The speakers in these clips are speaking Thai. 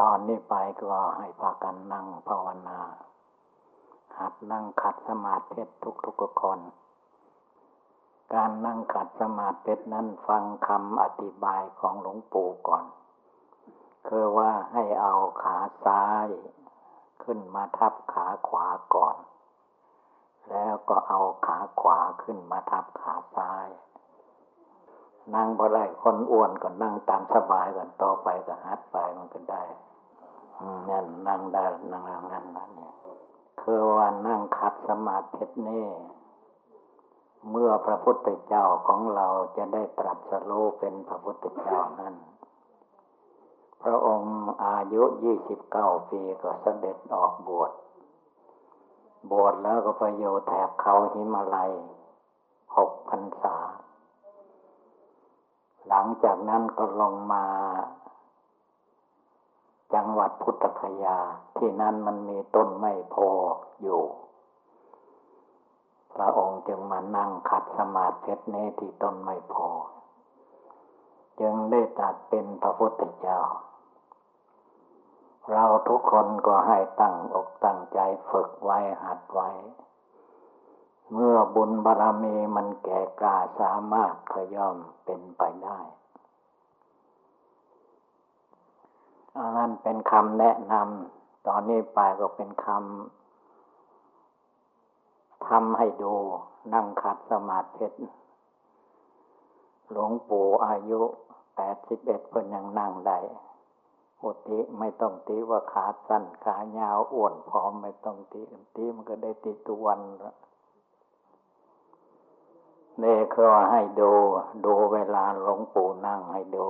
ตอนนี้ไปก็ให้พากันนั่งภาวนา หัดนั่งขัดสมาธิทุกทุกคน การนั่งขัดสมาธินั้นฟังคำอธิบายของหลวงปู่ก่อน คือว่าให้เอาขาซ้าย ขึ้นมาทับขาขวาก่อน แล้วก็เอาขาขวาขึ้นมาทับขาซ้าย นั่งบ่ได้คนอ้วนก็นั่งตามสบายกันต่อไปก็ฮัดไปมันก็ได้นั่นนั่งได้นั่งนั่งนั่นเนี่ยคือว่านั่งคัดสมาธินี่เมื่อพระพุทธเจ้าของเราจะได้ตรัสรู้เป็นพระพุทธเจ้านั้น พระองค์อายุยี่สิบเก้าปีก็เสด็จออกบวช บวชแล้วก็ไปโยแถบเขาหิมาลัยหกพรรษา หลังจากนั้นก็ลงมา จังหวัดพุทธคยา ที่นั่นมันมีต้นไม้โพอยู่ พระองค์จึงมานั่งขัดสมาธิเนที่ต้นไม้โพจึงได้ตัดเป็นพระพุทธเจ้า เราทุกคนก็ให้ตั้งอกตั้งใจฝึกไว้หัดไว้ เมื่อบุญบารรมีมันแก่กล้าสามารถขย่อมเป็นไปได้อันนั้นเป็นคำแนะนำตอนนี้ไปก็เป็นคำทำให้ดู นั่งขัดสมาธิหลวงปู่อายุแปดสิบเอ็ดเพิ่นยังนั่งได้อุติไม่ต้องตีว่าขาสั้นขายาวอ้วนผอมไม่ต้องตีตีมันก็ได้ตีตุวันละ นี่คือให้ดู ดูเวลาหลวงปู่นั่งให้ดู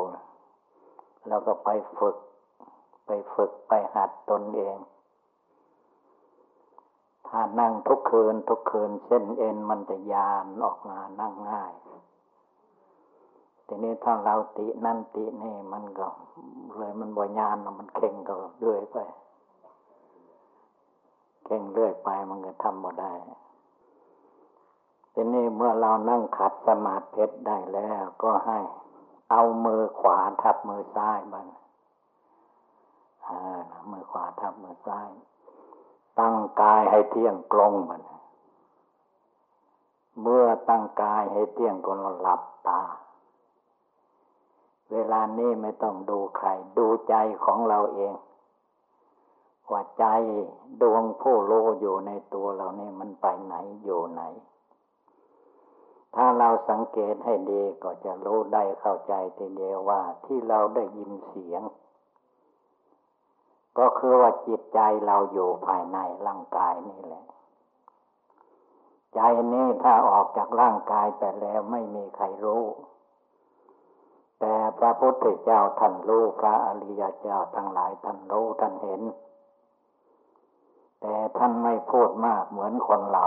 แล้วก็ไปฝึก ไปฝึกไปหัดตนเอง ถ้านั่งทุกคืนทุกคืนเส้นเอ็นมันจะยานออกมานั่งง่ายทีนี้ถ้าเราตินั่นตินี่มันก็ เลยมันบ่ยานมันเข่งก็เรื่อยไป เข่งเรื่อยไปมันก็ทำบ่ได้ ทีนี้เมื่อเรานั่งขัดสมาธิได้แล้วก็ให้เอามือขวาทับมือซ้ายมันมือขวาทับมือซ้าย ตั้งกายให้เที่ยงตรงมันเมื่อตั้งกายให้เที่ยงก็หลับตา เวลานี้ไม่ต้องดูใคร ดูใจของเราเองว่าใจดวงผู้โลอยู่ในตัวเรานี่มันไปไหนอยู่ไหน ถ้าเราสังเกตให้ดีก็จะรู้ได้เข้าใจทีเดียวว่าที่เราได้ยินเสียง ก็คือว่าจิตใจเราอยู่ภายในร่างกายนี่แหละ ใจนี้ถ้าออกจากร่างกายไปแล้วไม่มีใครรู้ แต่พระพุทธเจ้าท่านรู้พระอริยเจ้าทั้งหลายท่านรู้ท่านเห็น แต่ท่านไม่พูดมากเหมือนคนเรา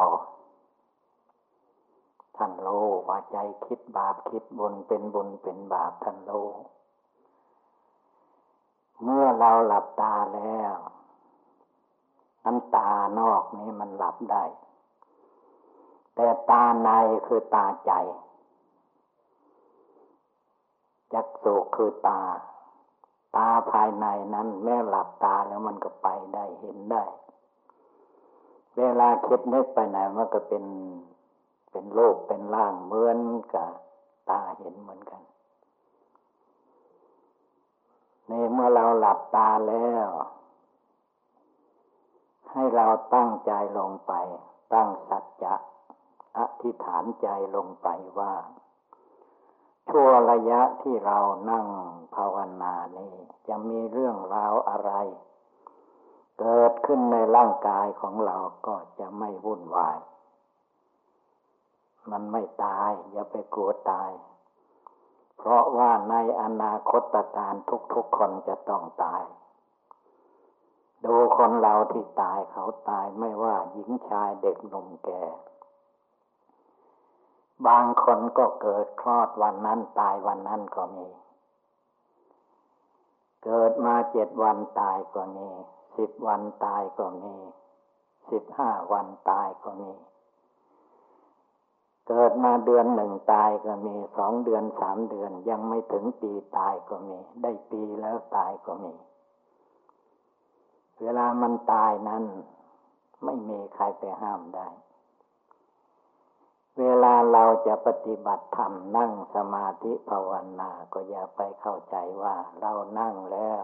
ท่านโลว่าใจคิดบาปคิดบุญเป็นบุญเป็นบาปท่านโลเมื่อเราหลับตาแล้วอันตานอกนี้มันหลับได้ แต่ตาในคือตาใจ จักสุคือตา ตาภายในนั้นแม้หลับตาแล้วมันก็ไปได้เห็นได้ เวลาคิดนึกไปไหนมันก็เป็น เป็นโลกเป็นล่างเหมือนกับตาเห็นเหมือนกันนี่เมื่อเราหลับตาแล้ว ให้เราตั้งใจลงไป ตั้งสัจจะอธิษฐานใจลงไปว่า ชั่วระยะที่เรานั่งภาวนานี้จะมีเรื่องราวอะไร เกิดขึ้นในร่างกายของเราก็จะไม่วุ่นวาย มันไม่ตาย อย่าไปกลัวตาย เพราะว่าในอนาคตการทุกๆคนจะต้องตาย ดูคนเราที่ตายเขาตายไม่ว่าหญิงชายเด็กหนุ่มแก่ บางคนก็เกิดคลอดวันนั้นตายวันนั้นก็มี เกิดมาเจ็ดวันตายก็มีสิบวันตายก็มีสิบห้าวันตายก็มี เกิดมาเดือนหนึ่งตายก็มีสองเดือนสามเดือน ยังไม่ถึงปีตายก็มี ได้ปีแล้วตายก็มี เวลามันตายนั้น ไม่มีใครไปห้ามได้ เวลาเราจะปฏิบัติธรรมนั่งสมาธิภาวนาก็อย่าไปเข้าใจว่าเรานั่งแล้ว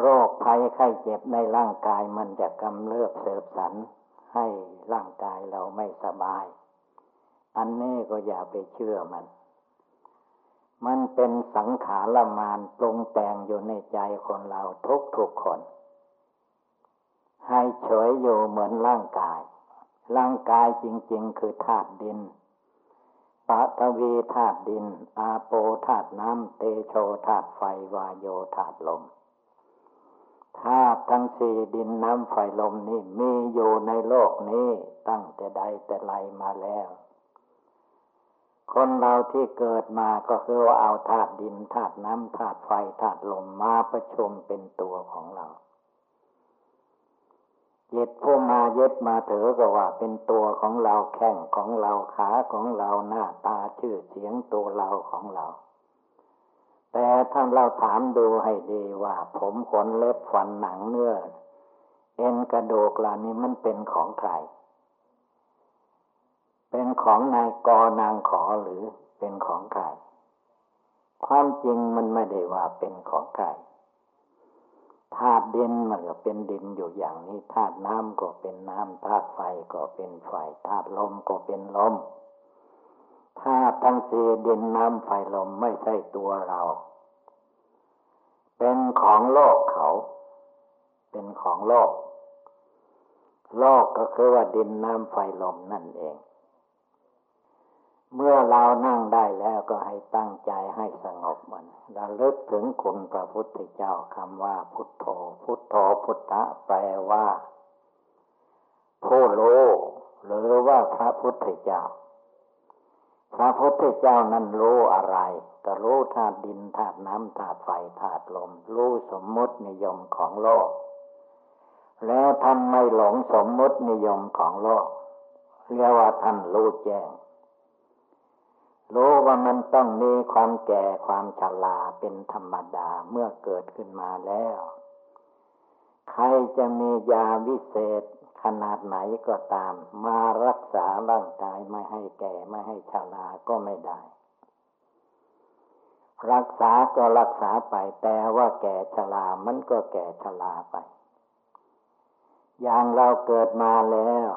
โรคภัยไข้เจ็บในร่างกายมันจะกำเริบเสบสัน ให้ร่างกายเราไม่สบาย อันนี้ก็อย่าไปเชื่อมัน มันเป็นสังขารมานปรุงแต่งอยู่ในใจคนเราทุกทุกคน ให้เฉยอยู่เหมือนร่างกาย ร่างกายจริง ๆ คือธาตุดินปะทวีธาตุดิน อาโปธาตุน้ำ เตโชธาตุไฟวายโยธาตุลม ธาตุทั้งสี่ดินน้ำไฟลมนี่มีอยู่ในโลกนี้ตั้งแต่ใดแต่ไรมาแล้ว คนเราที่เกิดมาก็คือว่าเอาธาตุดินธาตุน้ำธาตุไฟธาตุลมมาประชุมเป็นตัวของเรายึดผู้มายึดมาถือก็ว่าเป็นตัวของเราแข้งของเราขาของเราหน้าตาชื่อเสียงตัวเราของเรา แต่ถ้าเราถามดูให้ดีว่า ผมขนเล็บฟันหนังเนื้อ เอ็นกระดูกเหล่านี้มันเป็นของใคร เป็นของนายกนางขอหรือเป็นของใคร ความจริงมันไม่ได้ว่าเป็นของใครธาตุดินมันก็เป็นดินอยู่อย่างนี้ธาตุน้ำก็เป็นน้ำธาตุไฟก็เป็นไฟธาตุลมก็เป็นลม ธาตุทั้งสี่ดินน้ำไฟลมไม่ใช่ตัวเรา เป็นของโลกเขา เป็นของโลก โลกก็คือว่าดินน้ำไฟลมนั่นเอง เมื่อเรานั่งได้แล้วก็ให้ตั้งใจให้สงบมันระลึกถึงคุณพระพุทธเจ้าคำว่า พุทโธ พุทโธพุทธะแปลว่าผู้รู้หรือว่าพระพุทธเจ้า พระพุทธเจ้านั้นรู้อะไร ก็รู้ธาตุดินธาตุน้ำธาตุไฟธาตุลม รู้สมมตินิยมของโลก แล้วท่านไม่หลงสมมตินิยมของโลก เรียกว่าท่านรู้แจ้ง รู้ว่ามันต้องมีความแก่ความชราเป็นธรรมดาเมื่อเกิดขึ้นมาแล้ว ใครจะมียาวิเศษ ขนาดไหนก็ตาม มารักษาร่างกายไม่ให้แก่ไม่ให้ชราก็ไม่ได้ รักษาก็รักษาไปแต่ว่าแก่ชรามันก็แก่ชราไป อย่างเราเกิดมาแล้ว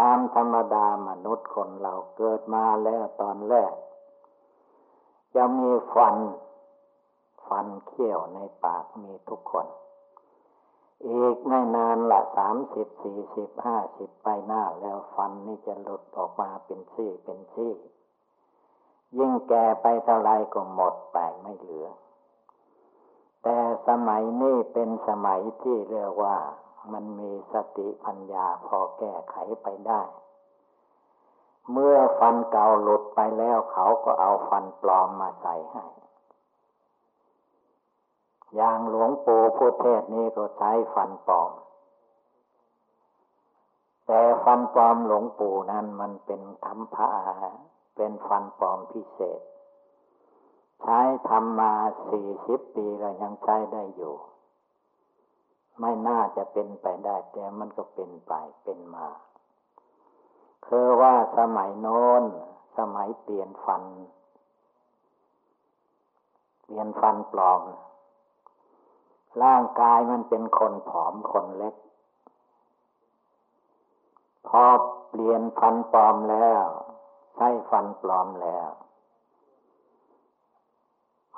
ตามธรรมดามนุษย์คนเราเกิดมาแล้วตอนแรก จะมีฟัน ฟันเขี้ยวในปากมีทุกคนอีกไม่นะ สามสิบสี่สิบห้าสิบไปหน้าแล้วฟันนี่จะหลุดออกมาเป็นซี่เป็นซี่ ยิ่งแก่ไปเท่าไรก็หมดไปไม่เหลือ แต่สมัยนี้เป็นสมัยที่เรียกว่ามันมีสติปัญญาพอแก้ไขไปได้ เมื่อฟันเก่าหลุดไปแล้วเขาก็เอาฟันปลอมมาใส่ให้อย่างหลวงปู่พุทเทศนี้ก็ใช้ฟันปลอม แต่ฟันปลอมหลวงปู่นั้นมันเป็นธรรมพระเป็นฟันปลอมพิเศษ ใช้ทำมาสี่สิบปีแล้วยังใช้ได้อยู่ ไม่น่าจะเป็นไปได้แต่มันก็เป็นไปเป็นมาคือว่าสมัยโน้น สมัยเปลี่ยนฟัน เปลี่ยนฟันปลอม ร่างกายมันเป็นคนผอมคนเล็ก พอเปลี่ยนฟันปลอมแล้ว ใช้ฟันปลอมแล้ว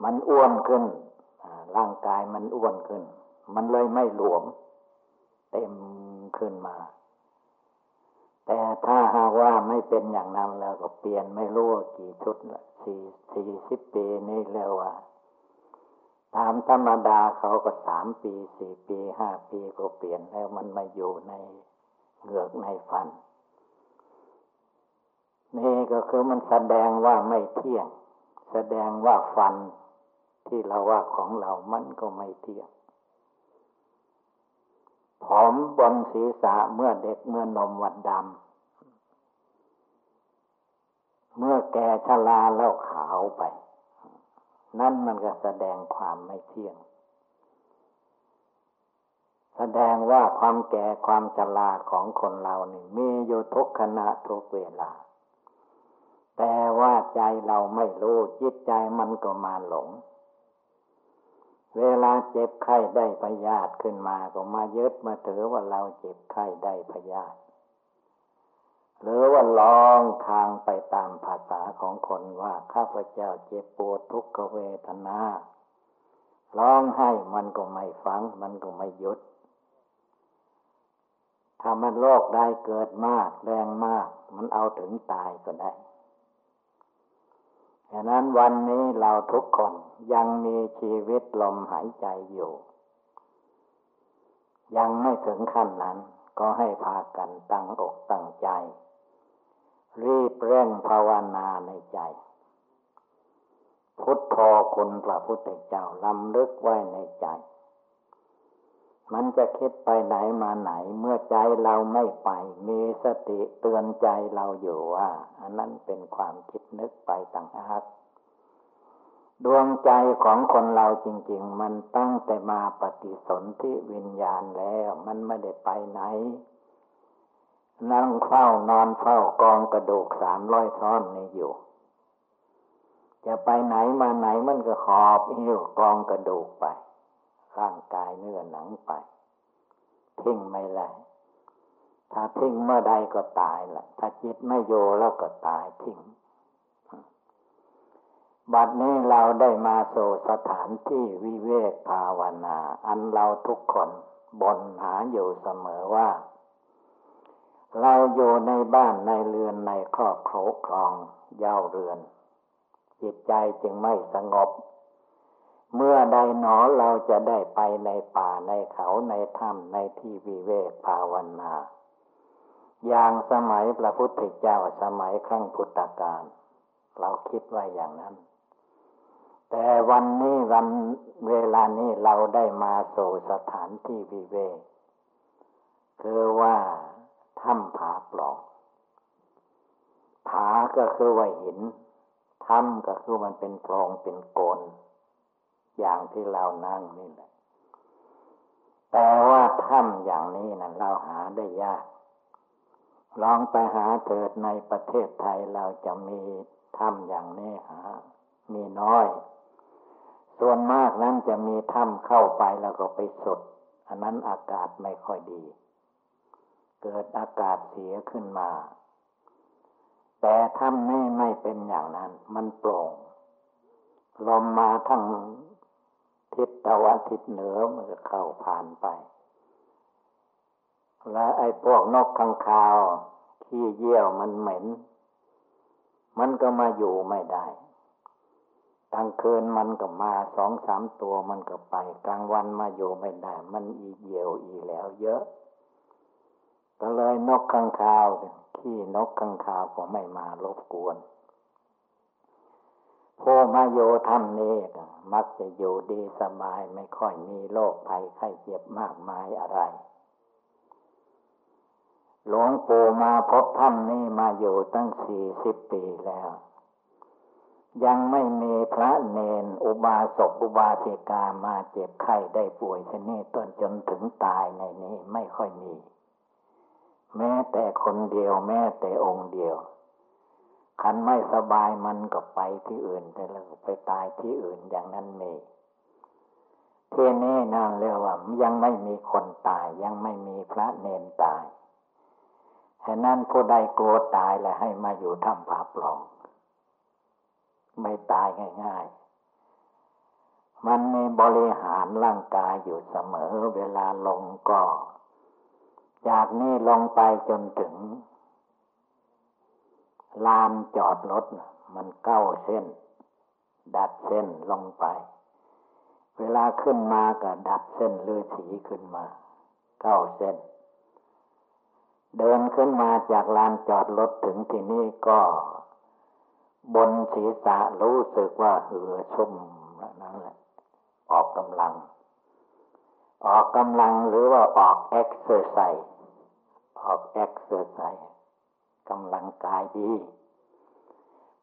มันอ้วนขึ้น ร่างกายมันอ้วนขึ้น มันเลยไม่หลวม เต็มขึ้นมา แต่ถ้าหากว่าไม่เป็นอย่างนั้นแล้วก็เปลี่ยนไม่รู้กี่ชุดละสี่สี่สิบปีนี่แล้วว่าตามธรรมดาเขาก็สามปีสี่ปีห้าปีก็เปลี่ยนแล้วมันมาอยู่ใน เหงือกในฟัน นี่ก็คือมันแสดงว่าไม่เที่ยง แสดงว่าฟันที่เราว่าของเรามันก็ไม่เที่ยงผมบนศีรษะเมื่อเด็กเมื่อนมวัดดำ เมื่อแก่ชราแล้วขาวไป นั่นมันก็แสดงความไม่เที่ยง แสดงว่าความแก่ความชราของคนเรานี่มีอยู่ทุกขณะทุกเวลา แต่ว่าใจเราไม่รู้จิตใจมันก็มาหลง เวลาเจ็บไข้ได้พยาธิขึ้นมาก็มายึดมาถือว่าเราเจ็บไข้ได้พยาธิหรือว่าลองทางไปตามภาษาของคนว่าข้าพเจ้าเจ็บปวดทุกขเวทนาร้องให้มันก็ไม่ฟัง มันก็ไม่หยุด ถ้ามันโรคได้เกิดมาก แรงมาก มันเอาถึงตายก็ได้ฉะนั้นวันนี้เราทุกคนยังมีชีวิตลมหายใจอยู่ ยังไม่ถึงขั้นนั้น ก็ให้พากันตั้งอกตั้งใจ รีบเร่งภาวนาในใจ พุทโธคุณพระพุทธเจ้าลำลึกไว้ในใจ มันจะคิดไปไหนมาไหน เมื่อใจเราไม่ไป มีสติเตือนใจเราอยู่ว่า อันนั้นเป็นความคิดนึกไปต่างหากดวงใจของคนเราจริง ๆ มันตั้งแต่มาปฏิสนธิวิญญาณแล้ว มันไม่ได้ไปไหน นั่งเฝ้านอนเฝ้ากองกระดูกสามร้อยท่อนนี่อยู่ จะไปไหนมาไหนมันก็หอบหิ้วกองกระดูกไป ร่างกายเนื้อหนังไปทิ้งไม่ได้ถ้าทิ้งเมื่อใดก็ตายละถ้าจิตไม่โยแล้วก็ตายทิ้งบัดนี้เราได้มาโซสถานที่วิเวกภาวนา อันเราทุกคนบนหาอยู่เสมอว่า เราอยู่ในบ้านในเรือนในครอบครองเย้าเรือน จิตใจจึงไม่สงบ เมื่อใดหนอเราจะได้ไปในป่าในเขาในถ้ำในที่วิเวกภาวนา อย่างสมัยพระพุทธเจ้าสมัยครั้งพุทธกาลเราคิดว่าอย่างนั้น แต่วันนี้วันเวลานี้เราได้มาสู่สถานที่วิเวกคือว่าถ้ำผาปล่องผาก็คือว่าหินถ้ำก็คือมันเป็นโพรงเป็นโกน อย่างที่เรานั่งนี่แหละ แต่ว่าถ้ำอย่างนี้นะเราหาได้ยาก ลองไปหาเถิดในประเทศไทยเราจะมีถ้ำอย่างนี้หา มีน้อย ส่วนมากนั้นจะมีถ้ำเข้าไปแล้วก็ไปสดอันนั้นอากาศไม่ค่อยดี เกิดอากาศเสียขึ้นมา แต่ถ้ำนี้ไม่เป็นอย่างนั้น มันโปร่งลมมาทั้ง ทิศตะวันทิศเหนือมันก็เข้าผ่านไป และไอ้พวกนกข้างคาวขี้เยี่ยวมันเหม็น มันก็มาอยู่ไม่ได้กลางคืนมันก็มาสองสามตัวมันก็ไป กลางวันมาอยู่ไม่ได้ มันอีเยี่ยวอีแล้วเยอะ ก็เลยนกข้างคาวขี้นกขังคาวก็ไม่มารบกวน ผู้มาโยธรรมนี้มักจะอยู่ดีสบายไม่ค่อยมีโรคภัยไข้เจ็บมากมายอะไร หลวงปู่มาพบธรรมนี้มาอยู่ตั้งสี่สิบปีแล้ว ยังไม่มีพระเนนอุบาสกอุบาสิกามาเจ็บไข้ได้ป่วยชนิดต้นจนถึงตายในนี้ไม่ค่อยมี แม้แต่คนเดียวแม้แต่องค์เดียว คันไม่สบายมันก็ไปที่อื่นแต่แล้วไปตายที่อื่นอย่างนั้นมีที่นี้นั่นเรียกว่ายังไม่มีคนตายยังไม่มีพระเนนตายฉะนั้นผู้ใดกลัวตายแล้วให้มาอยู่ถ้ำผาปล่อง ไม่ตายง่ายๆ มันมีบริหารร่างกายอยู่เสมอเวลาลงก็ จากนี้ลงไปจนถึง ลานจอดรถมันเก้าเส้น ดัดเส้นลงไป เวลาขึ้นมาก็ดัดเส้นเลือสีขึ้นมาเก้าเส้น เดินขึ้นมาจากลานจอดรถถึงที่นี่ก็ บนศีรษะรู้สึกว่าเหงื่อชุ่มนั่นแหละ ออกกำลัง ออกกำลังหรือว่าออก exercise ออก exercise กำลังกายดี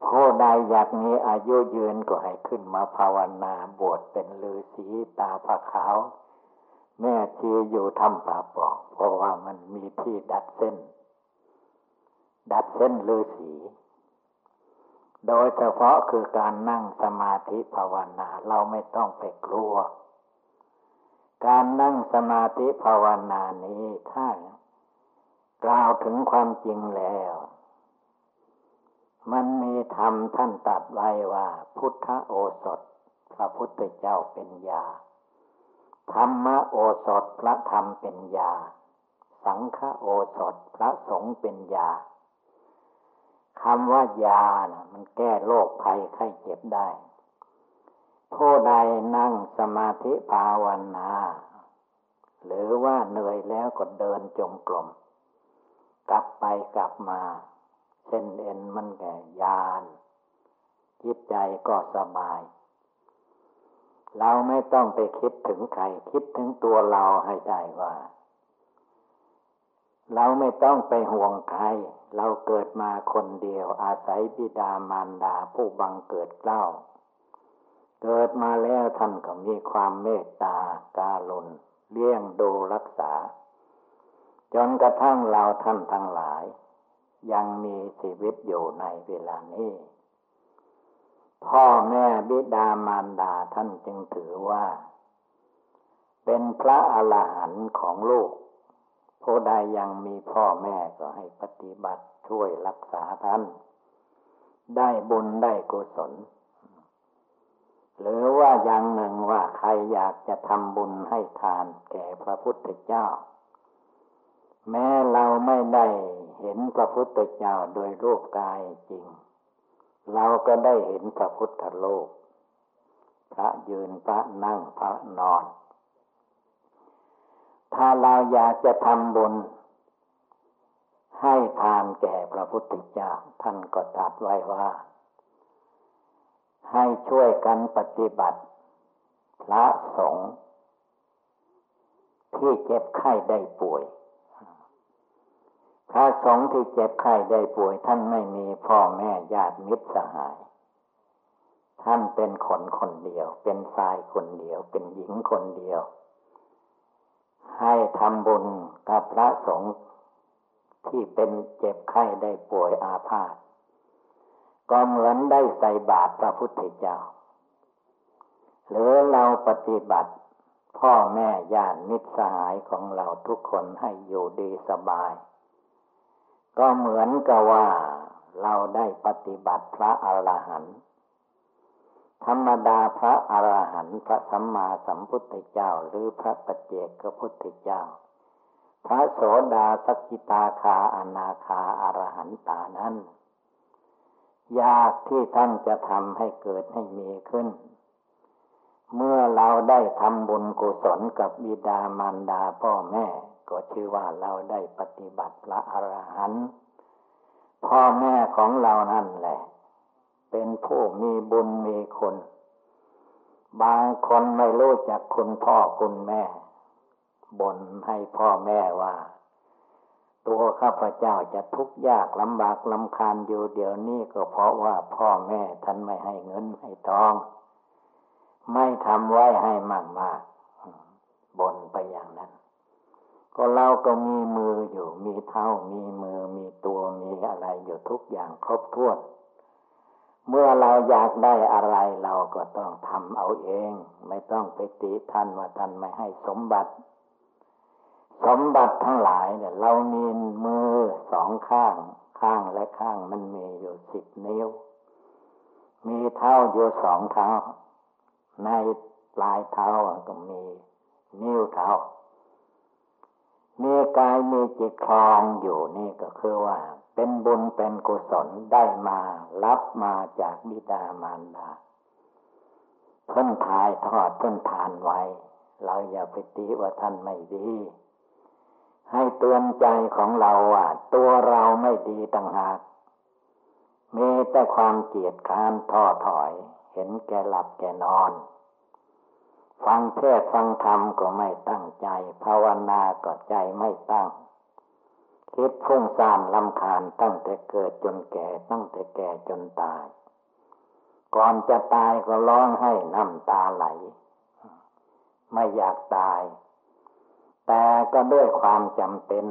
ผู้ใดอยากมีอายุยืนก็ให้ขึ้นมาภาวนาบวชเป็นฤาษีตาผาขาว แม่ชีอยู่ทำป่าปอกเพราะว่ามันมีที่ดัดเส้น ดัดเส้นฤาษีโดยเฉพาะคือการนั่งสมาธิภาวนาเราไม่ต้องไปกลัว การนั่งสมาธิภาวนานี้ถ้า กล่าวถึงความจริงแล้ว มันมีธรรมท่านตัดไว้ว่า พุทธโอสถ พระพุทธเจ้าเป็นยา ธรรมโอสถพระธรรมเป็นยา สังฆโอสถพระสงฆ์เป็นยาคำว่ายานะมันแก้โรคภัยไข้เจ็บได้ ผู้ใดนั่งสมาธิภาวนา หรือว่าเหนื่อยแล้วก็เดินจงกรม กลับไปกลับมา เส้นเอ็นมันแก่ยานจิตใจก็สบาย เราไม่ต้องไปคิดถึงใคร คิดถึงตัวเราให้ได้ว่า เราไม่ต้องไปห่วงใคร เราเกิดมาคนเดียว อาศัยบิดามารดาผู้บังเกิดเกล้า เกิดมาแล้วท่านก็มีความเมตตาการุณเลี้ยงดูรักษา จนกระทั่งเราท่านทั้งหลาย ยังมีชีวิตอยู่ในเวลานี้ พ่อแม่บิดามารดาท่านจึงถือว่า เป็นพระอรหันต์ของลูกผู้ใดยังมีพ่อแม่ก็ให้ปฏิบัติช่วยรักษาท่าน ได้บุญได้กุศล หรือว่าอย่างหนึ่งว่าใครอยากจะทำบุญให้ทานแก่พระพุทธเจ้า แม้เราไม่ได้เห็นพระพุทธเจ้าโดยรูปกายจริง เราก็ได้เห็นพระพุทธโลก พระยืนพระนั่งพระนอน ถ้าเราอยากจะทำบุญให้ทานแก่พระพุทธเจ้า ท่านก็ตรัสไว้ว่า ให้ช่วยกันปฏิบัติ พระสงฆ์ที่เจ็บไข้ได้ป่วย พระสงฆ์ที่เจ็บไข้ได้ป่วยท่านไม่มีพ่อแม่ญาติมิตรสหาย ท่านเป็นคนคนเดียว เป็นชายคนเดียว เป็นหญิงคนเดียว ให้ทำบุญกับพระสงฆ์ที่เป็นเจ็บไข้ได้ป่วยอาพาธก็เหมือนได้ใส่บาตรพระพุทธเจ้า หรือเราปฏิบัติพ่อแม่ญาติมิตรสหายของเราทุกคนให้อยู่ดีสบาย ก็เหมือนกับว่าเราได้ปฏิบัติพระอรหันต์ธรรมดาพระอรหันต์พระสัมมาสัมพุทธเจ้า หรือพระปัจเจกพุทธเจ้า พระโสดาสกิตาคาอนาคาอรหันตานั้น ยากที่ท่านจะทำให้เกิดให้มีขึ้น เมื่อเราได้ทำบุญกุศลกับบิดามารดาพ่อแม่ ก็ชื่อว่าเราได้ปฏิบัติพระอรหันต์พ่อแม่ของเรานั่นแหละ เป็นผู้มีบุญมีคุณ บางคนไม่รู้จักคุณพ่อคุณแม่บ่นให้พ่อแม่ว่า ตัวข้าพเจ้าจะทุกข์ยากลำบากลำคาญอยู่เดี๋ยวนี้ก็เพราะว่าพ่อแม่ท่านไม่ให้เงินให้ทอง ไม่ทำไว้ให้มากมากบ่นไปอย่างนั้น ก็เราก็มีมืออยู่ มีเท้า มีมือ มีตัว มีอะไรอยู่ทุกอย่างครบถ้วน เมื่อเราอยากได้อะไรเราก็ต้องทำเอาเอง ไม่ต้องไปติท่านว่าท่านไม่ให้สมบัติ สมบัติทั้งหลายเนี่ยเรามีมือสองข้าง ข้างและข้างมันมีอยู่สิบนิ้ว มีเท้าอยู่สองเท้า ในปลายเท้าก็มีนิ้วเท้า มีกายมีจิตคลองอยู่นี่ก็คือว่า เป็นบุญเป็นกุศลได้มารับมาจากบิดามารดาเพิ่นทายทอดเพิ่นทานไว้ เราอย่าไปตีว่าท่านไม่ดี ให้เตือนใจของเราว่าตัวเราไม่ดีต่างหากมีแต่ความเกียดค้านท้อถอย เห็นแก่หลับแก่นอน ฟังเทศฟังธรรมก็ไม่ตั้งใจ ภาวนาก็ใจไม่ตั้ง คิดฟุ้งซ่านลำคาญตั้งแต่เกิดจนแก่ตั้งแต่แก่จนตาย ก่อนจะตายก็ร้องให้น้ำตาไหล ไม่อยากตาย แต่ก็ด้วยความจำเป็น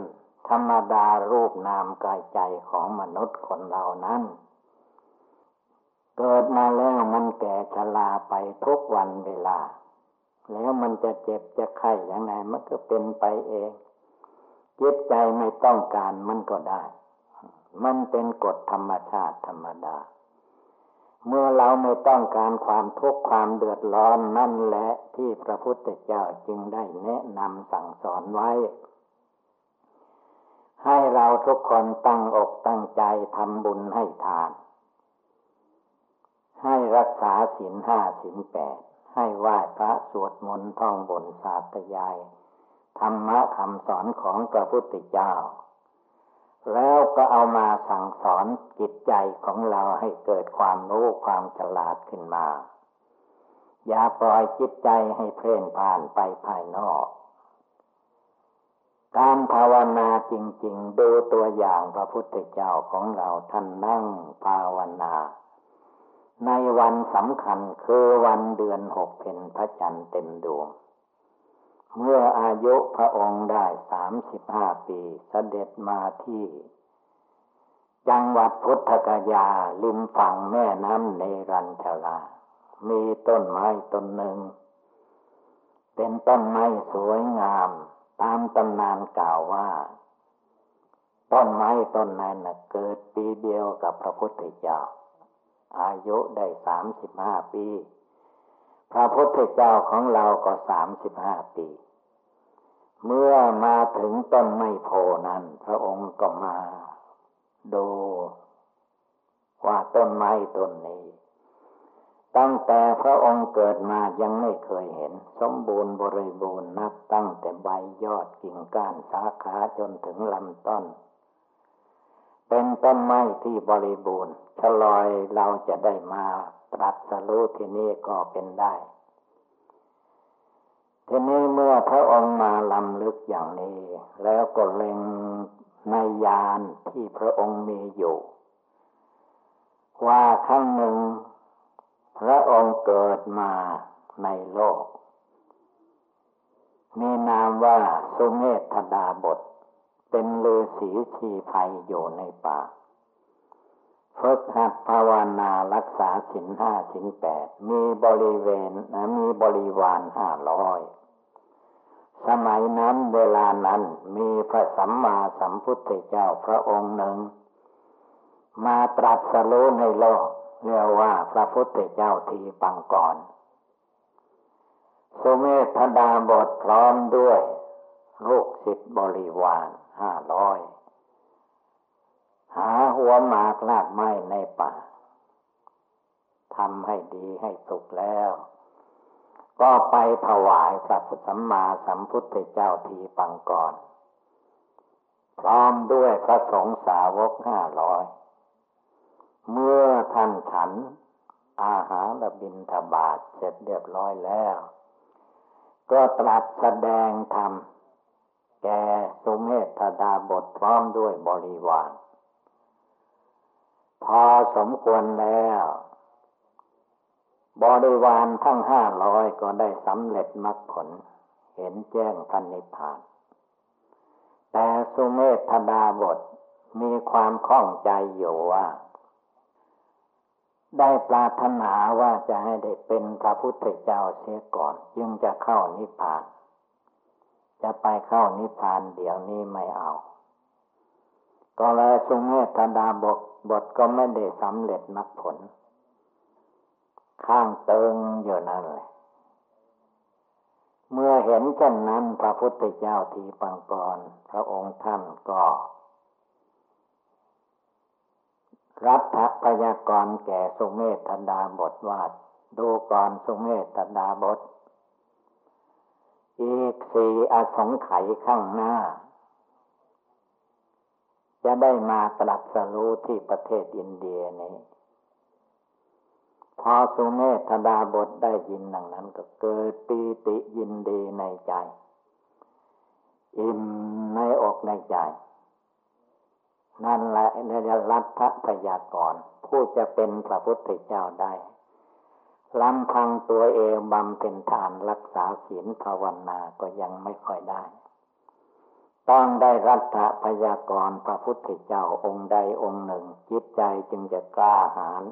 ธรรมดารูปนามกายใจของมนุษย์คนเรานั้นเกิดมาแล้วมันแก่ชราไปทุกวันเวลา แล้วมันจะเจ็บจะไข้อย่างไรมันก็เป็นไปเองจิตใจไม่ต้องการมันก็ได้ มันเป็นกฎธรรมชาติธรรมดา เมื่อเราไม่ต้องการความทุกข์ความเดือดร้อนนั่นแหละที่พระพุทธเจ้าจึงได้แนะนำสั่งสอนไว้ ให้เราทุกคนตั้งอกตั้งใจทำบุญให้ทาน ให้รักษาศีลห้าศีลแปด ให้ไหว้พระสวดมนต์ท่องบนศาสตยาย ธรรมะคำสอนของพระพุทธเจ้า แล้วก็เอามาสั่งสอนจิตใจของเราให้เกิดความรู้ความฉลาดขึ้นมา อย่าปล่อยจิตใจให้เพลินผ่านไปภายนอก การภาวนาจริง ๆ ดูตัวอย่างพระพุทธเจ้าของเราท่านนั่งภาวนา ในวันสำคัญคือวันเดือนหกเป็นพระจันทร์เต็มดวง เมื่ออายุพระองค์ได้สามสิบห้าปีเสด็จมาที่ จังหวัดพุทธกยาริมฝั่งแม่น้ำเนรัญชลา มีต้นไม้ต้นหนึ่ง เป็นต้นไม้สวยงาม ตามตำนานกล่าวว่า ต้นไม้ต้นนั้นเกิดปีเดียวกับพระพุทธเจ้า อายุได้สามสิบห้าปี พระพุทธเจ้าของเราก็สามสิบห้าปี เมื่อมาถึงต้นไม้โพนั้น พระองค์ก็มาดูว่าต้นไม้ต้นนี้ ตั้งแต่พระองค์เกิดมายังไม่เคยเห็น สมบูรณ์บริบูรณ์นับตั้งแต่ใบยอดกิ่งก้านสาขาจนถึงลำต้น เป็นต้นไม้ที่บริบูรณ์ชลอยเราจะได้มาตรัสรู้ที่นี่ก็เป็นได้ ทีนี้เมื่อพระองค์มาลำลึกอย่างนี้ แล้วก็เล็งในยานที่พระองค์มีอยู่ ว่าครั้งหนึ่ง พระองค์เกิดมาในโลก มีนามว่าสุเมธดาบท เป็นฤาษีชีภัยอยู่ในป่าฝึกหัดภาวานารักษาสินห้าสินแปดมีบริเวณนะมีบริวารห้าร้อยสมัยนั้นเวลานั้นมีพระสัมมาสัมพุทธเจ้าพระองค์หนึ่ง มาตรัสรู้ในโลกเรียกว่าพระพุทธเจ้าทีปังก่อนสุเมธดาบทพร้อมด้วย ลูกศิษย์บริวารห้าร้อย หาหัวหมากลากไม้ในป่าทำให้ดีให้สุกแล้ว ก็ไปถวายพระสัมมาสัมพุทธเจ้าทีปังก่อน พร้อมด้วยพระสงฆ์สาวกห้าร้อย เมื่อท่านฉันอาหารและบินทบาทเสร็จเรียบร้อยแล้ว ก็ตรัสแสดงธรรม แกสุเมธดาบทพร้อมด้วยบริวาร พอสมควรแล้ว บริวารทั้งห้าร้อยก็ได้สำเร็จมรรคผล เห็นแจ้งพันนิพพาน แต่สุเมธดาบทมีความข้องใจอยู่ว่า ได้ปรารถนาว่าจะให้ได้เป็นพระพุทธเจ้าเสียก่อน จึงจะเข้านิพพาน จะไปเข้านิพพานเดี๋ยวนี้ไม่เอา ก็เลยสุเมธดาบทบทก็ไม่ได้สำเร็จมรรคผล ข้างเติงอยู่นั่นเลยเมื่อเห็นเช่นนั้นพระพุทธเจ้าทีปังกรพระองค์ท่านก็ รัฐพยากรแก่สุเมธดาบทว่าดูก่อนสุเมธดาบท อีกสี่อสงไขยข้างหน้า จะได้มาตรัสรู้ที่ประเทศอินเดียนี้ พอสุเมธดาบทได้ยินดังนั้นก็เกิดปีติยินดีในใจ อิ่มในอกในใจ นั่นแหละในรัฐพยากรผู้จะเป็นพระพุทธเจ้าได้ ลำพังตัวเองบำเพ็ญทานรักษาศีลภาวนาก็ยังไม่ค่อยได้ ต้องได้รัฐพยากรพระพุทธเจ้าองค์ใดองค์หนึ่ง จิตใจจึงจะกล้าหาญ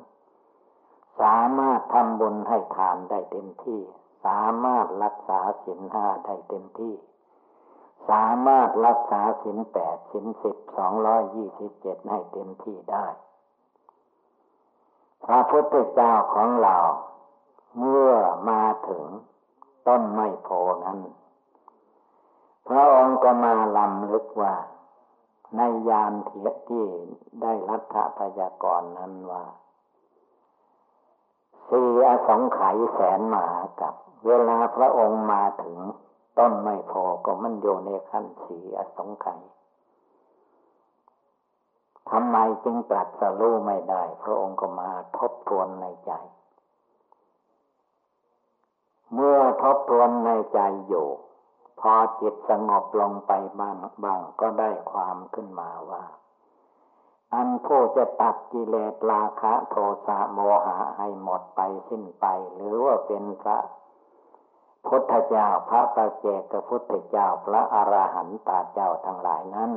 สามารถทำบุญให้ทานได้เต็มที่ สามารถรักษาศีลห้าได้เต็มที่ สามารถรักษาศีลแปดศีลสิบสองร้อยยี่สิบเจ็ดให้เต็มที่ได้ พระพุทธเจ้าของเรา เมื่อมาถึงต้นไม้โพนั้น พระองค์ก็มาลำลึกว่า ในยานเทียที่ได้รัฐพยากรนั้นว่าสี่อสงไขยแสนมากับ เวลาพระองค์มาถึงต้นไม่พอก็มันโยในขั้นสี่อสงไขยทำไมจึงตรัสรู้ไม่ได้ พระองค์ก็มาทบทวนในใจ เมื่อทบทวนในใจอยู่ พอจิตสงบลงไปบ้างบ้างก็ได้ความขึ้นมาว่า อันผู้จะตัดกิเลสราคะโทสะโมหะให้หมดไปสิ้นไป หรือว่าเป็นพระพุทธเจ้าพระประเจกพุทธเจ้าพระอรหันตาเจ้าทั้งหลายนั้น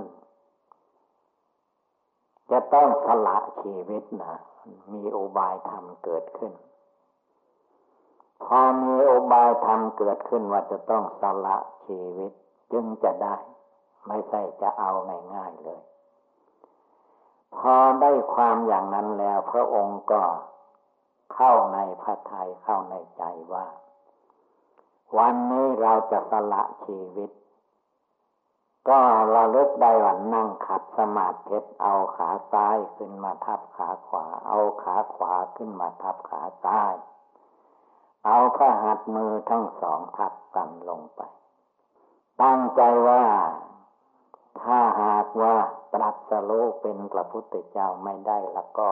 จะต้องสละชีวิตนะมีอุบายธรรมเกิดขึ้น พอมีอุบายธรรมเกิดขึ้นว่าจะต้องสละชีวิต จึงจะได้ ไม่ใช่จะเอาง่ายๆเลย พอได้ความอย่างนั้นแล้ว พระองค์ก็เข้าในพระทัยเข้าในใจว่า วันนี้เราจะสละชีวิต ก็ระลึกได้ว่านั่งขัดสมาธิเอาขาซ้ายขึ้นมาทับขาขวา เอาขาขวาขึ้นมาทับขาซ้าย เอาพระหัตมือทั้งสองทับกันลงไป ตั้งใจว่าถ้าหากว่าตรัสรู้เป็นพระพุทธเจ้าไม่ได้แล้วก็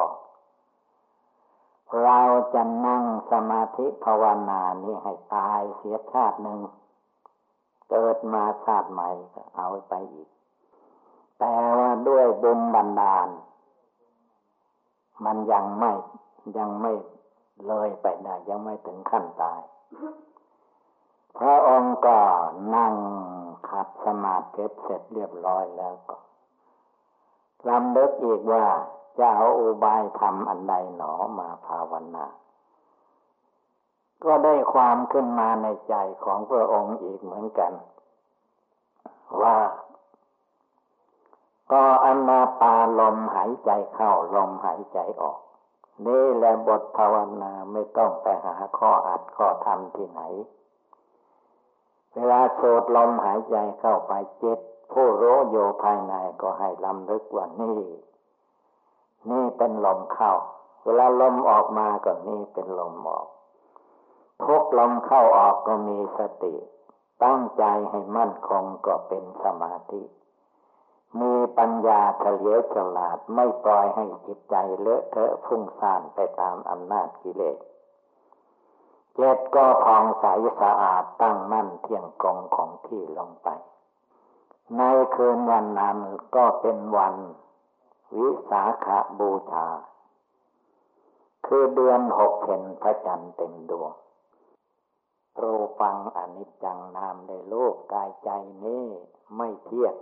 เราจะนั่งสมาธิภาวนานี้ให้ตายเสียชาติหนึ่ง เกิดมาชาติใหม่ก็เอาไปอีก แต่ว่าด้วยบุญบันดาล มันยังไม่ยังไม่ เลยไปได้ยังไม่ถึงขั้นตาย พระองค์ก็นั่งขัดสมาธิเสร็จเรียบร้อยแล้วก็ลำเลิกอีกว่าจะเอาอุบายทำอันใดหนอมาภาวนา ก็ได้ความขึ้นมาในใจของพระองค์อีกเหมือนกัน ว่า ก็อนาปาลมหายใจเข้าลมหายใจออก นี่แหละบทภาวนาไม่ต้องไปหาข้ออัดข้อทำที่ไหน เวลาสดลมหายใจเข้าไปเจิตผู้รู้โยภายในก็ให้ลำลึกว่านี่ นี่เป็นลมเข้า เวลาลมออกมาก็นี่เป็นลมออก ทุกลมเข้าออกก็มีสติ ตั้งใจให้มั่นคงก็เป็นสมาธิ มีปัญญาเฉลียวฉลาดไม่ปล่อยให้จิตใจเลอะเทอะฟุ้งซ่านไปตามอำนาจกิเลสเจ็ดก็พองใสสะอาดตั้งมั่นเที่ยงตรงของที่ลงไป ในคืนวันนั้นก็เป็นวัน วิสาขาบูชา คือเดือนหกเพ็ญพระจันทร์เต็มดวงรูปังอนิจจังนามในโลกกายใจนี้ไม่เที่ยง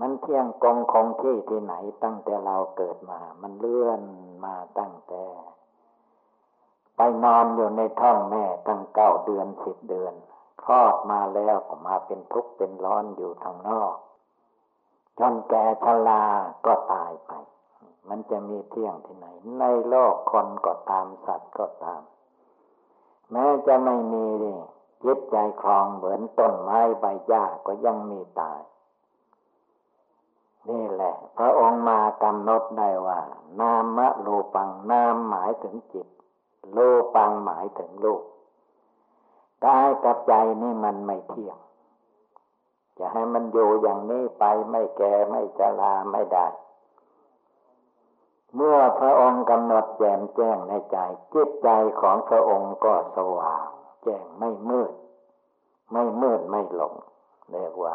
มันเที่ยงกองคงที่ที่ไหนตั้งแต่เราเกิดมา มันเลื่อนมาตั้งแต่ ไปนอนอยู่ในท้องแม่ตั้งเก้าเดือนสิบเดือนคลอดมาแล้วก็มาเป็นทุกข์เป็นร้อนอยู่ทางนอก จนแก่ชราก็ตายไป มันจะมีเที่ยงที่ไหน ในโลกคนก็ตามสัตว์ก็ตาม แม้จะไม่มีจิตใจคลองเหมือนต้นไม้ใบหญ้าก็ยังมีตาย นี่แหละ พระองค์มากำหนดได้ว่า นามะโลปังนามหมายถึงจิต โลปังหมายถึงโลกกายกับใจนี่มันไม่เที่ยง จะให้มันอยู่อย่างนี้ไปไม่แก่ไม่ชราไม่ได้ เมื่อพระองค์กำหนดแจ่มแจ้งในใจ จิตใจของพระองค์ก็สว่างแจ้งไม่มืด ไม่มืดไม่หลงเรียกว่า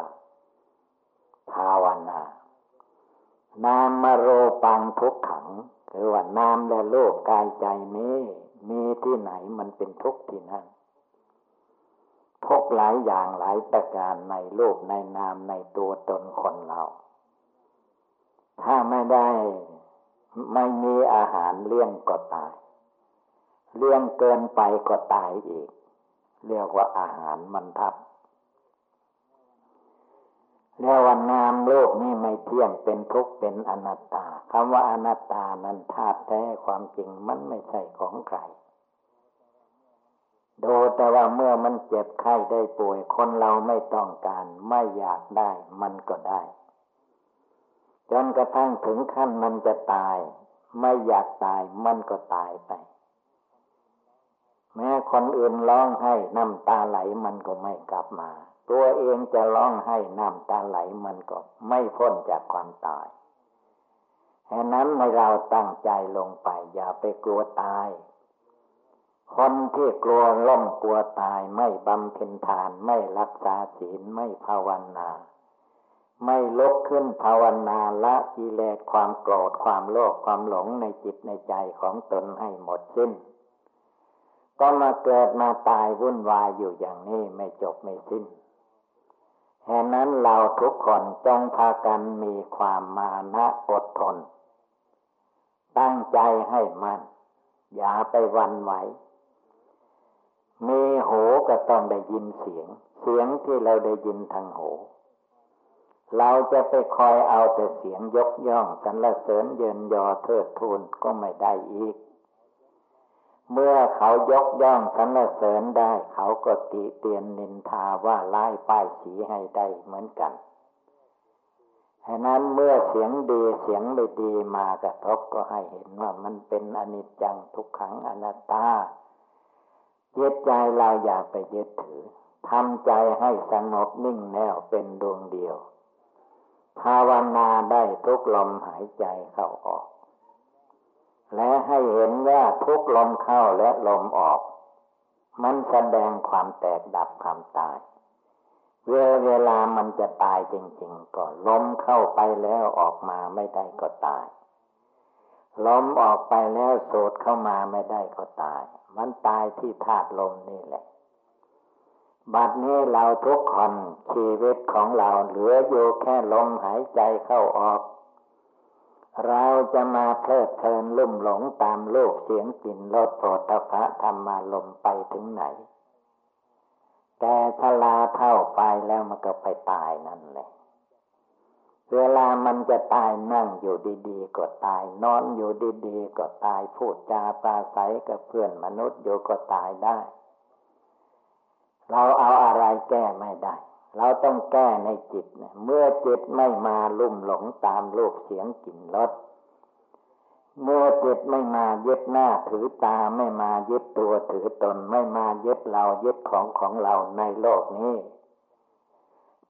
ภาวนา นามมโรปังทุกขังคือว่านามและโลกกายใจนี้มีที่ไหนมันเป็นทุกข์ที่นั่นทุกหลายอย่างหลายประการในรูปในนามในตัวตนคนเรา ถ้าไม่ได้ไม่มีอาหารเลี้ยงก็ตาย เลี้ยงเกินไปก็ตายอีก เรียกว่าอาหารมันทับ เรียกว่านามโลกนี้ไม่เที่ยงเป็นทุกข์เป็นอนัตตาคำว่าอนัตตานั้นธาตุแท้ความจริงมันไม่ใช่ของใครดูแต่ว่าเมื่อมันเจ็บไข้ได้ป่วยคนเราไม่ต้องการ ไม่อยากได้ มันก็ได้ จนกระทั่งถึงขั้นมันจะตาย ไม่อยากตายมันก็ตายไป แม้คนอื่นร้องให้น้ำตาไหลมันก็ไม่กลับมา ตัวเองจะร้องให้น้ำตาไหลมันก็ไม่พ้นจากความตายแค่นั้นในเราตั้งใจลงไป อย่าไปกลัวตาย คนที่กลัวล่มกลัวตายไม่บำเพ็ญทานไม่รักษาศีลไม่ภาวนา ไม่ลุกขึ้นภาวนาละกิเลสความโกรธความโลภความหลงในจิตในใจของตนให้หมดสิ้น ก็มาเกิดมาตายวุ่นวายอยู่อย่างนี้ไม่จบไม่สิ้น แห่นั้นเราทุกคนจงพากันมีความมานะอดทน ตั้งใจให้มัน่นอย่าไปวันไหว มีหูก็ต้องได้ยินเสียง เสียงที่เราได้ยินทางหู เราจะไปคอยเอาแต่เสียงยกย่องสรรเสริญเยินยอเทิดทูนก็ไม่ได้อีก เมื่อเขายกย่องสรรเสริญได้ เขาก็ติเตียนนินทาว่าไล่ป้ายสีให้ได้เหมือนกันฉะนั้นเมื่อเสียงดีเสียงไม่ดีมากระทบก็ให้เห็นว่ามันเป็นอนิจจังทุกขังอนัตตาจิตใจเราอย่าไปยึดถือทำใจให้สงบนิ่งแน่วเป็นดวงเดียว ภาวนาได้ทุกลมหายใจเข้าออก และให้เห็นว่าทุกลมเข้าและลมออก มันแสดงความแตกดับความตาย เวลเวลามันจะตายจริง ๆ ก็ลมเข้าไปแล้วออกมาไม่ได้ก็ตาย ลมออกไปแล้วสูดเข้ามาไม่ได้ก็ตาย มันตายที่ธาตุลมนี่แหละ บัดนี้เราทุกคนชีวิตของเราเหลืออยู่แค่ลมหายใจเข้าออก เราจะมาเพลิดเพลินลุ่มหลงตามโลกเสียงกลิ่นรสโผฏฐะธรรมาลมไปถึงไหน แต่ชลาเท่าไปแล้วมันก็ไปตายนั่นแหละเวลามันจะตายนั่งอยู่ดีๆก็ตาย นอนอยู่ดีๆก็ตายพูดจาปราศัยกับเพื่อนมนุษย์อยู่ก็ตายได้ เราเอาอะไรแก้ไม่ได้ เราต้องแก้ในจิตเนี่ยเมื่อจิตไม่มาลุ่มหลงตามโลกเสียงกลิ่นรสเมื่อจิตไม่มายึดหน้าถือตาไม่มายึดตัวถือตนไม่มายึดเรายึดของของเราในโลกนี้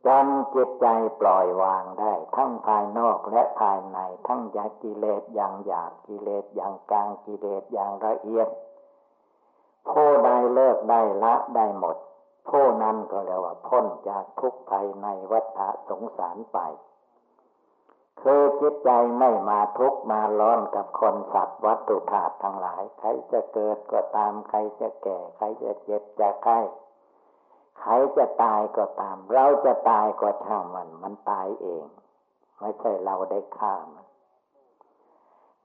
จำจิตใจปล่อยวางได้ ทั้งภายนอกและภายใน ทั้งยากิเลสอย่างหยาบกิเลสอย่างกลางกิเลสอย่างละเอียดผู้ใดเลิกได้ละได้หมด ผู้นั้นก็เรียกว่าพ้นจากทุกภัยในวัฏสงสารไป คือจิตใจไม่มาทุกมาร้อนกับคนสัตว์วัตถุธาตุทั้งหลาย ใครจะเกิดก็ตาม ใครจะแก่ ใครจะเจ็บจะไข้ใครจะตายก็ตาม เราจะตายก็ช่างมัน มันตายเอง ไม่ใช่เราได้ฆ่ามัน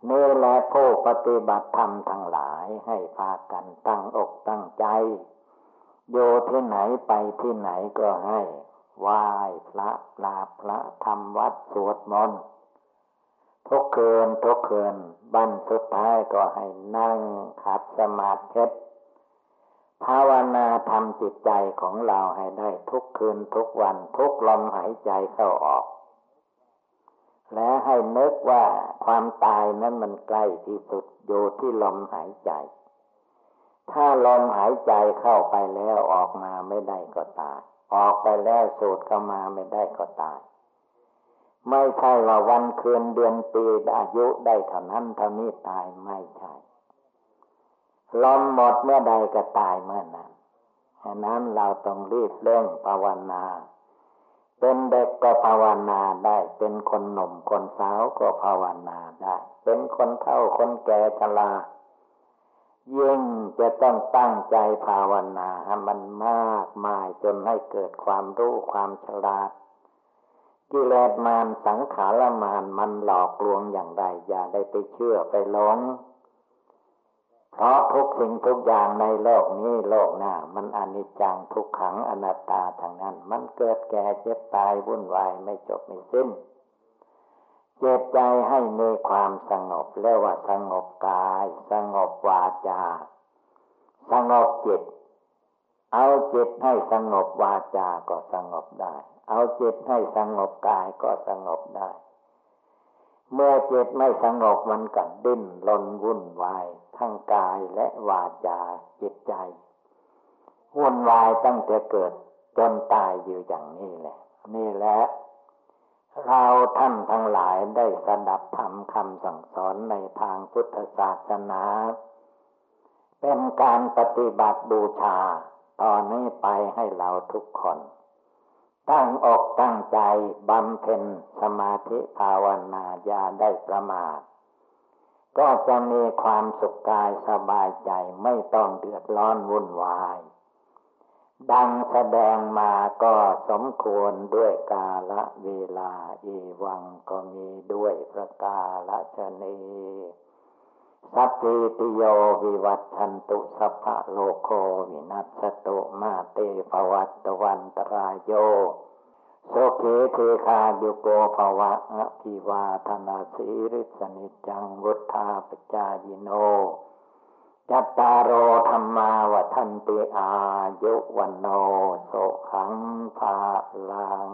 นี่แหละผู้ปฏิบัติธรรมทั้งหลายให้พากันตั้งอกตั้งใจ โยที่ไหนไปที่ไหนก็ให้ไหว้พระลาพระทำวัดสวดมนต์ทุกคืนทุกคืนบันสุดท้ายก็ให้นั่งขัดสมาธิภาวนาทำจิตใจของเราให้ได้ทุกคืนทุกวันทุกลมหายใจเข้าออก และให้นึกว่าความตายนั้นมันใกล้ที่สุดอยู่ที่ลมหายใจ ถ้าลมหายใจเข้าไปแล้วออกมาไม่ได้ก็ตาย ออกไปแล้วสูดเข้ามาไม่ได้ก็ตาย ไม่ใช่ว่าวันคืนเดือนปีอายุได้เท่านั้นเท่านี้ตายไม่ใช่ลมหมดเมื่อใดก็ตายเมื่อนั้นฉะนั้นเราต้องรีบเร่งภาวนา เป็นเด็กก็ภาวนาได้ เป็นคนหนุ่มคนสาวก็ภาวนาได้ เป็นคนเฒ่าคนแก่ชรา ยิ่งจะต้องตั้งใจภาวนาให้มันมากมายจนให้เกิดความรู้ความฉลาด กิเลสมารสังขารมารมันหลอกลวงอย่างใดอย่าได้ไปเชื่อไปหลงเพราะทุกสิ่งทุกอย่างในโลกนี้โลกหน้า มันอนิจจังทุกขังอนัตตาทางนั้น มันเกิดแก่เจ็บตายวุ่นวายไม่จบไม่สิ้น เจตใจให้มีความสงบเรียกว่าสงบกาย สงบวาจา สงบจิต เอาจิตให้สงบวาจาก็สงบได้ เอาจิตให้สงบกายก็สงบได้ เมื่อจิตไม่สงบมันก็ดิ้นรนวุ่นวายทั้งกายและวาจาจิตใจวุ่นวายตั้งแต่เกิดจนตายอยู่อย่างนี้แหละ นี่แหละ เราท่านทั้งหลายได้สดับธรรมคำสั่งสอนในทางพุทธศาสนา เป็นการปฏิบัติบูชาตอนนี้ไปให้เราทุกคน ตั้งอกตั้งใจบำเพ็ญสมาธิภาวนาญาได้ประมาท ก็จะมีความสุขกายสบายใจไม่ต้องเดือดร้อนวุ่นวาย ดังแสดงมาก็สมควรด้วยกาลเวลา เอวังก็มีด้วยประการฉะนี้ สัพพีติโยวิวัชชันตุสัพพะโรโควินัสสะตุมาเต ภะวัตวันตะราโย สุขี ทีฆายุโก ภะวะ อะภิวาทะนะสีลิสสะ นิจจังวุฑฒาปะจายิโน จัตตารโอธรรมาวัันติอายุวันโนโสขังภาลัง